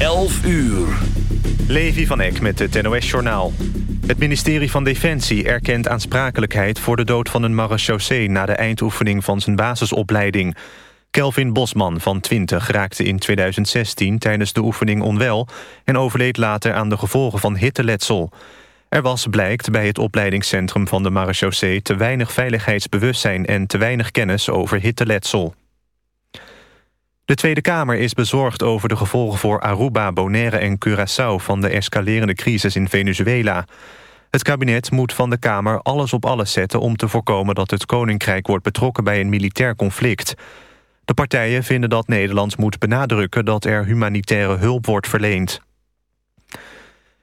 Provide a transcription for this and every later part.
11 uur. Levi van Eck met het NOS-journaal. Het ministerie van Defensie erkent aansprakelijkheid... voor de dood van een marechaussee... na de eindoefening van zijn basisopleiding. Kelvin Bosman van 20 raakte in 2016 tijdens de oefening onwel... en overleed later aan de gevolgen van hitteletsel. Er was, blijkt, bij het opleidingscentrum van de marechaussee... te weinig veiligheidsbewustzijn en te weinig kennis over hitteletsel. De Tweede Kamer is bezorgd over de gevolgen voor Aruba, Bonaire en Curaçao... van de escalerende crisis in Venezuela. Het kabinet moet van de Kamer alles op alles zetten... om te voorkomen dat het Koninkrijk wordt betrokken bij een militair conflict. De partijen vinden dat Nederland moet benadrukken... dat er humanitaire hulp wordt verleend.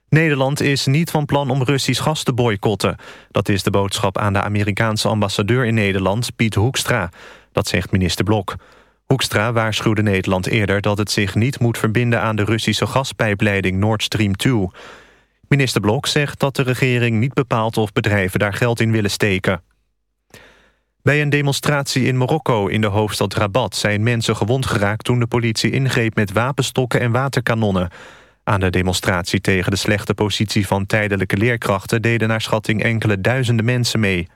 Nederland is niet van plan om Russisch gas te boycotten. Dat is de boodschap aan de Amerikaanse ambassadeur in Nederland, Piet Hoekstra. Dat zegt minister Blok. Hoekstra waarschuwde Nederland eerder dat het zich niet moet verbinden aan de Russische gaspijpleiding Nord Stream 2. Minister Blok zegt dat de regering niet bepaalt of bedrijven daar geld in willen steken. Bij een demonstratie in Marokko in de hoofdstad Rabat zijn mensen gewond geraakt toen de politie ingreep met wapenstokken en waterkanonnen. Aan de demonstratie tegen de slechte positie van tijdelijke leerkrachten deden naar schatting enkele duizenden mensen mee.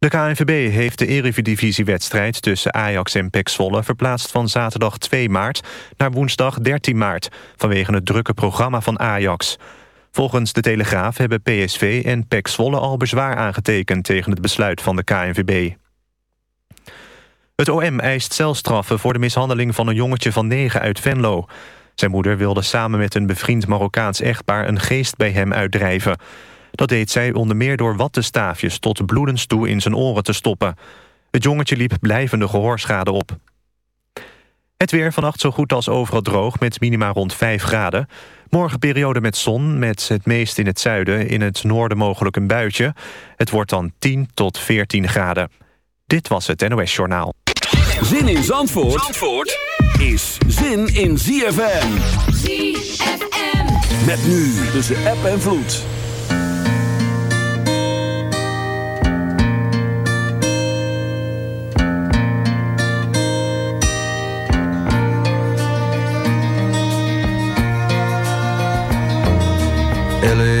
De KNVB heeft de eredivisiewedstrijd tussen Ajax en PEC Zwolle... verplaatst van zaterdag 2 maart naar woensdag 13 maart... vanwege het drukke programma van Ajax. Volgens de Telegraaf hebben PSV en PEC Zwolle al bezwaar aangetekend... tegen het besluit van de KNVB. Het OM eist celstraffen voor de mishandeling van een jongetje van 9 uit Venlo. Zijn moeder wilde samen met een bevriend Marokkaans echtpaar... een geest bij hem uitdrijven... Dat deed zij onder meer door wattenstaafjes tot bloedens toe in zijn oren te stoppen. Het jongetje liep blijvende gehoorschade op. Het weer vannacht zo goed als overal droog met minima rond 5 graden. Morgen periode met zon, met het meest in het zuiden. In het noorden mogelijk een buitje. Het wordt dan 10 tot 14 graden. Dit was het NOS Journaal. Zin in Zandvoort, Zandvoort is zin in ZFM. ZFM. Met nu tussen app en vloed.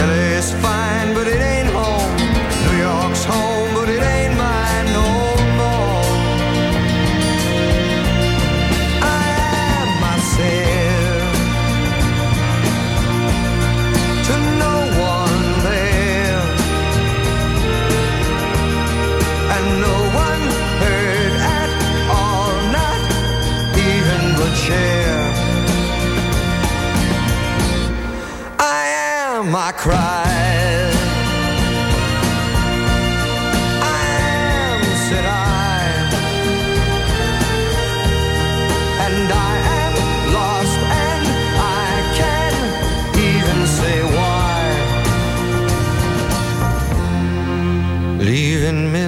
Ela é cried. I am, said I. And I am lost, and I can't even say why. Leaving me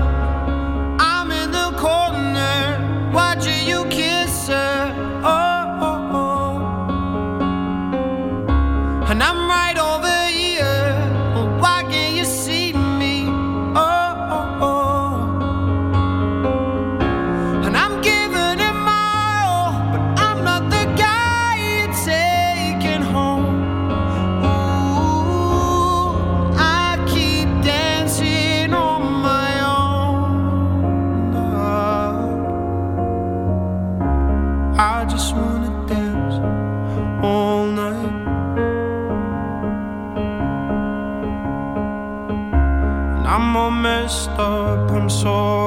corazón.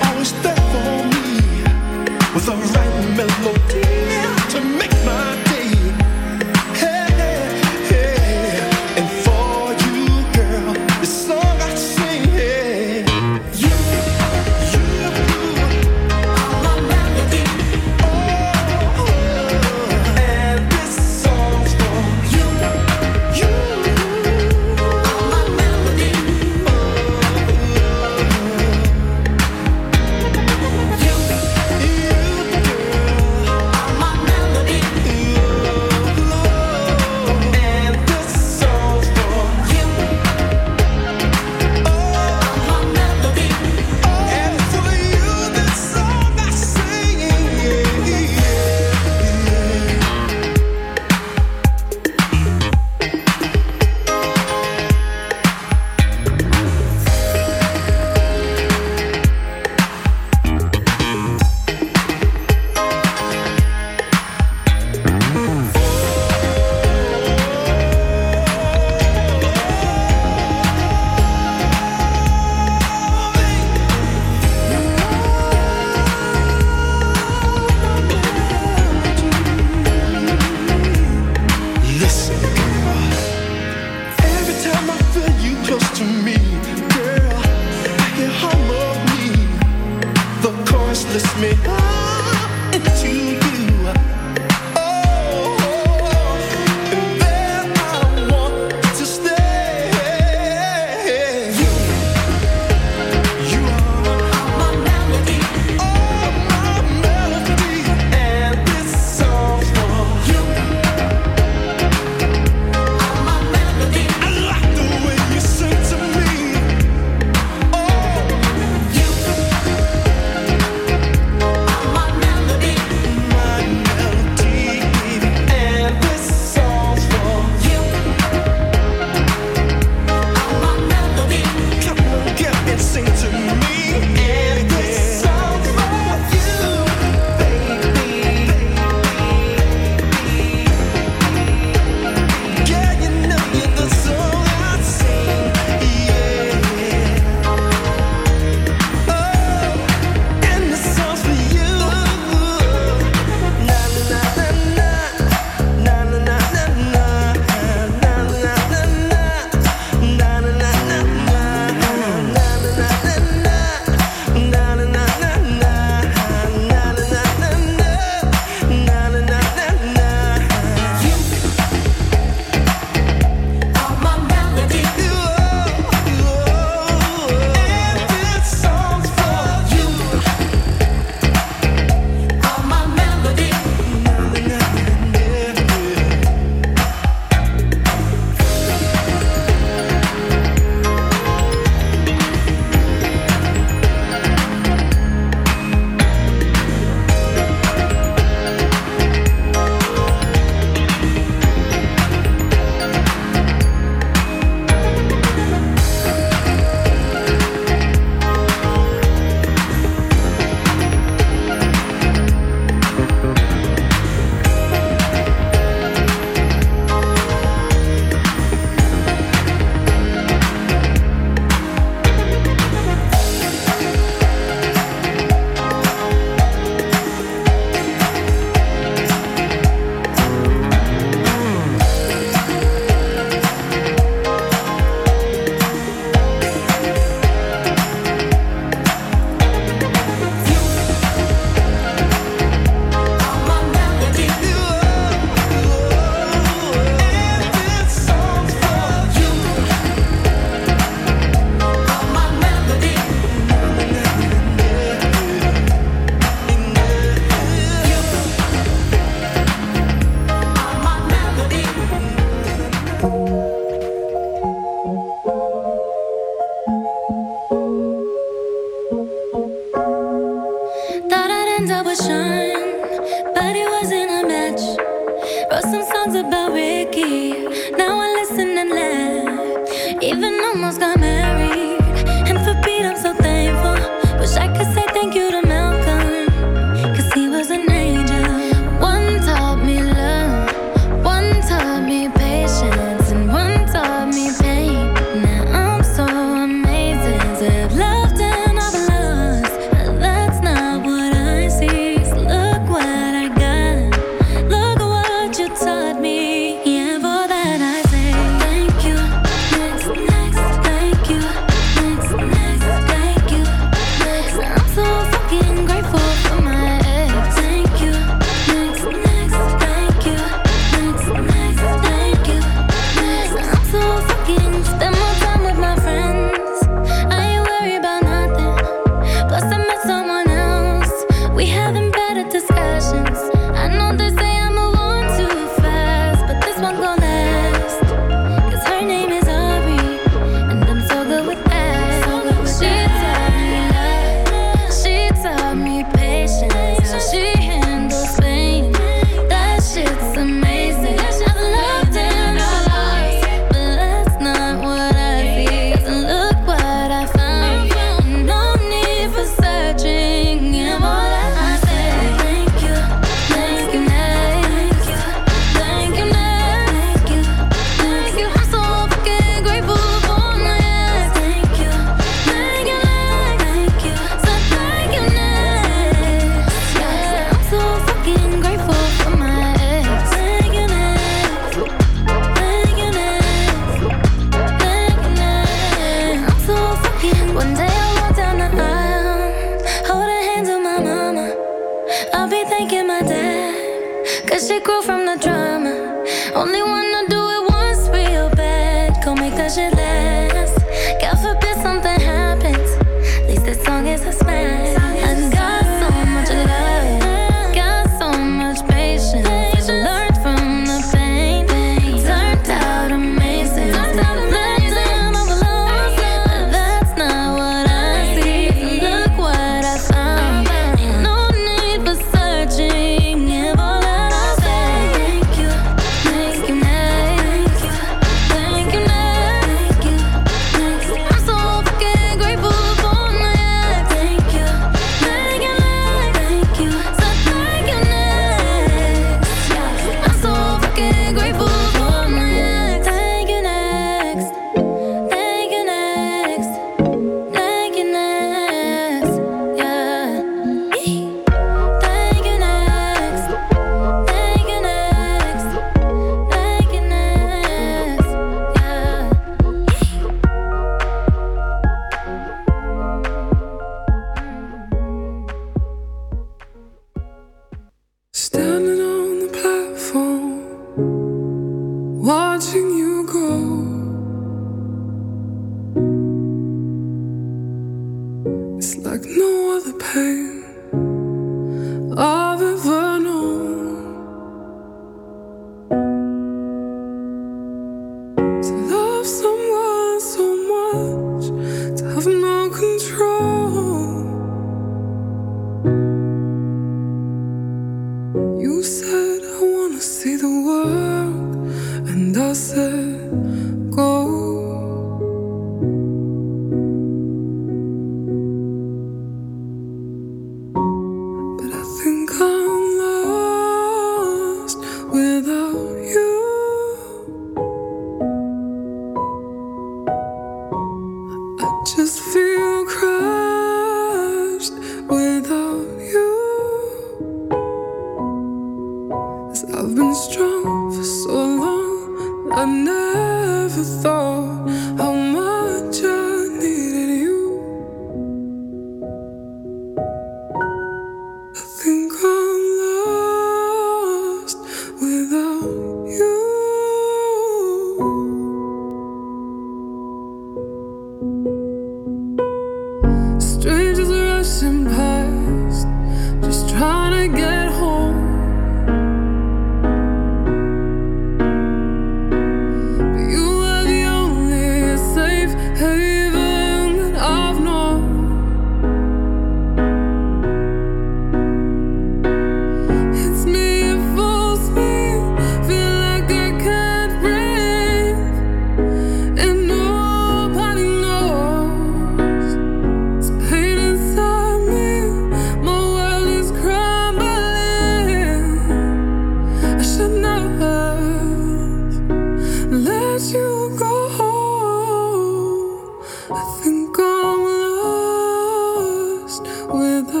with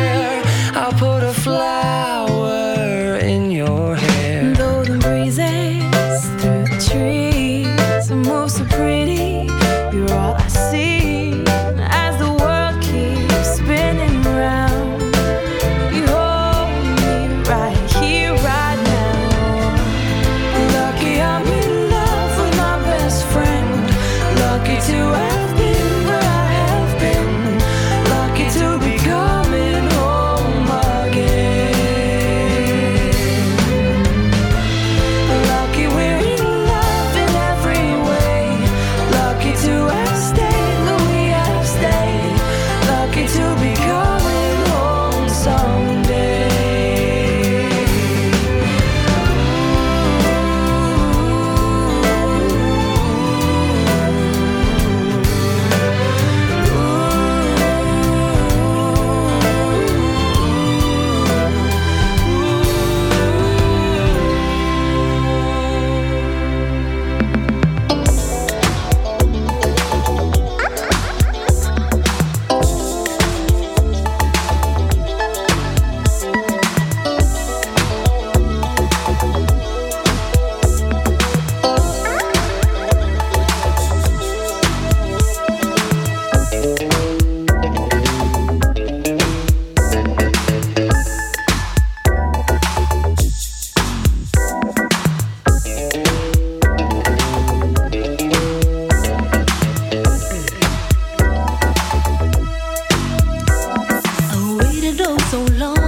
so low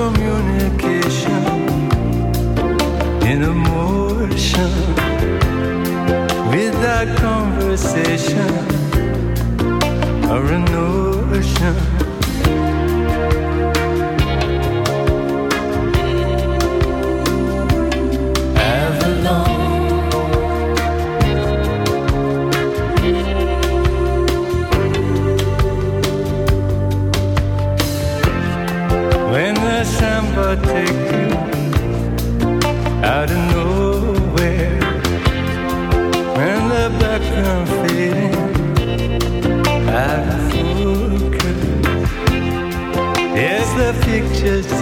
communication in emotion without conversation or a notion. Pictures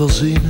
veel zien.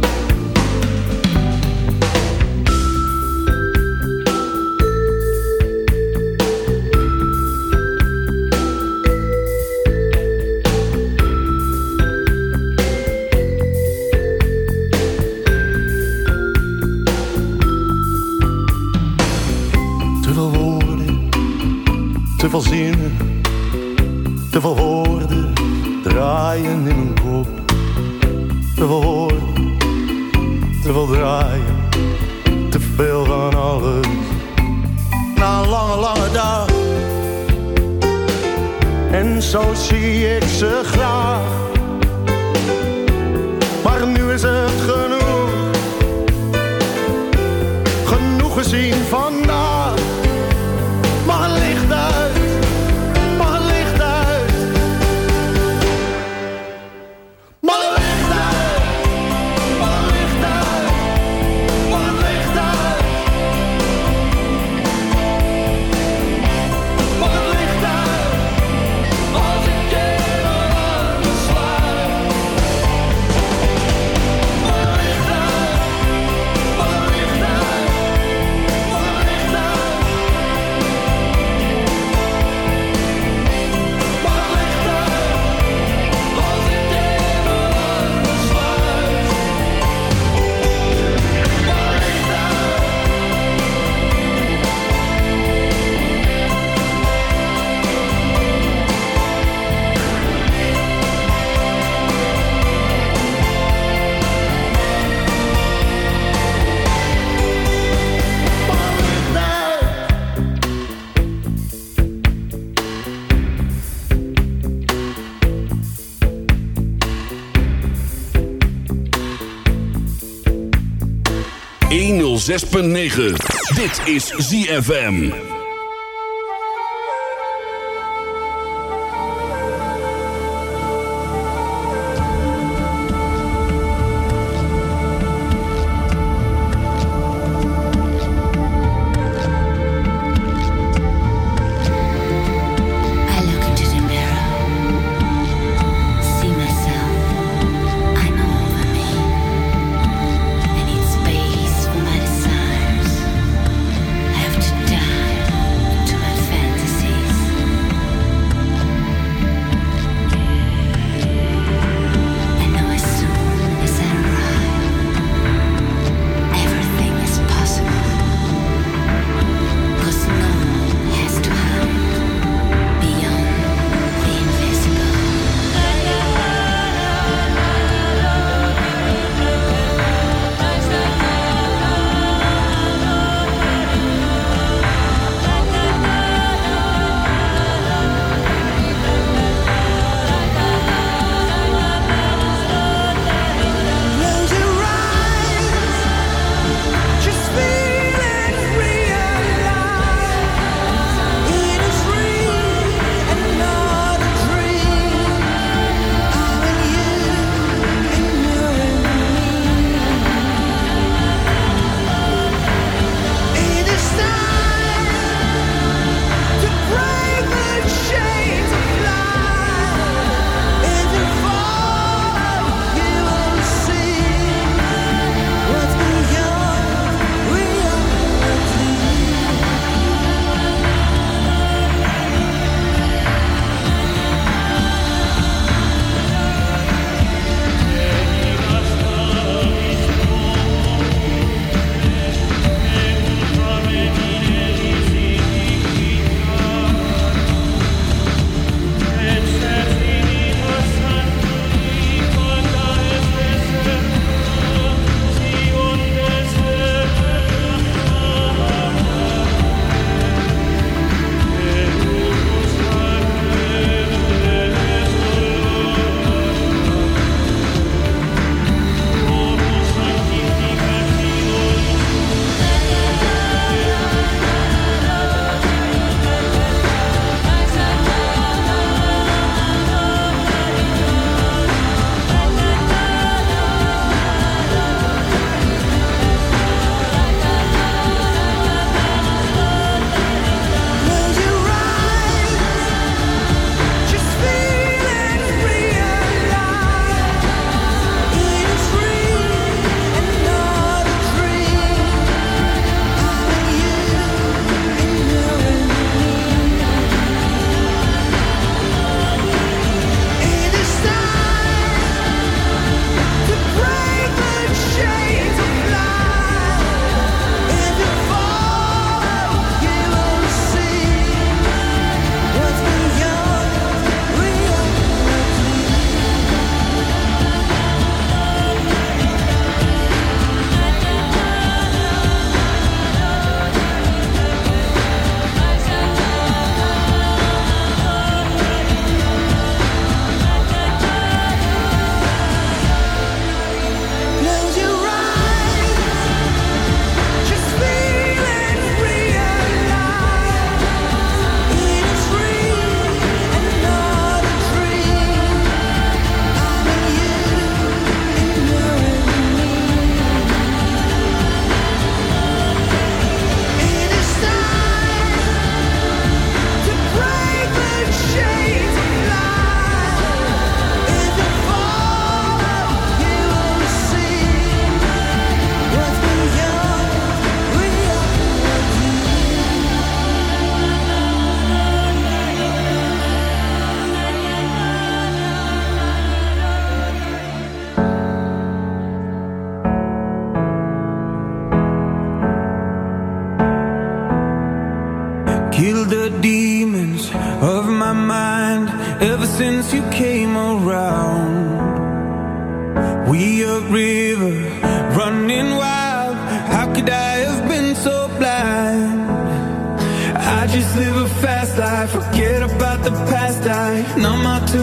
Dit is ZFM.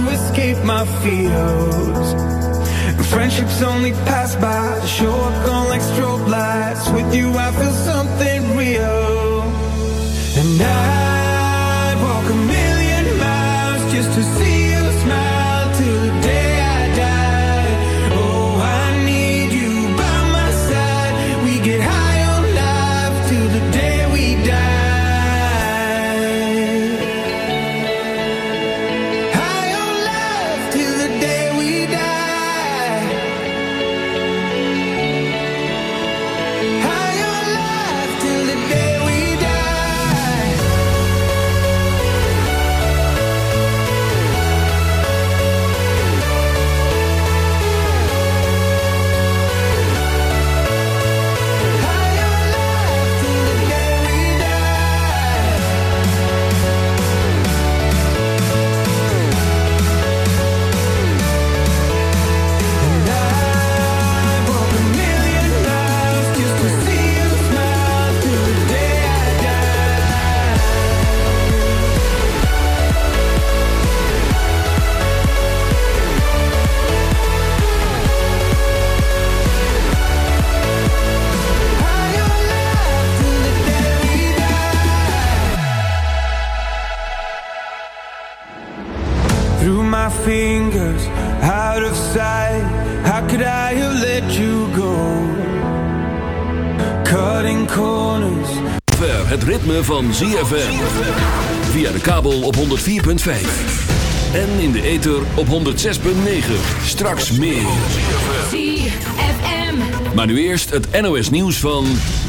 Escape my fears. Friendships only pass by, show up gone like strobe lights. With you, I feel something real. And I'd my fingers, out of sight. How could I have let you go? Cutting corners. Ver het ritme van ZFM. Via de kabel op 104.5. En in de ether op 106.9. Straks meer. ZFM. Maar nu eerst het NOS nieuws van...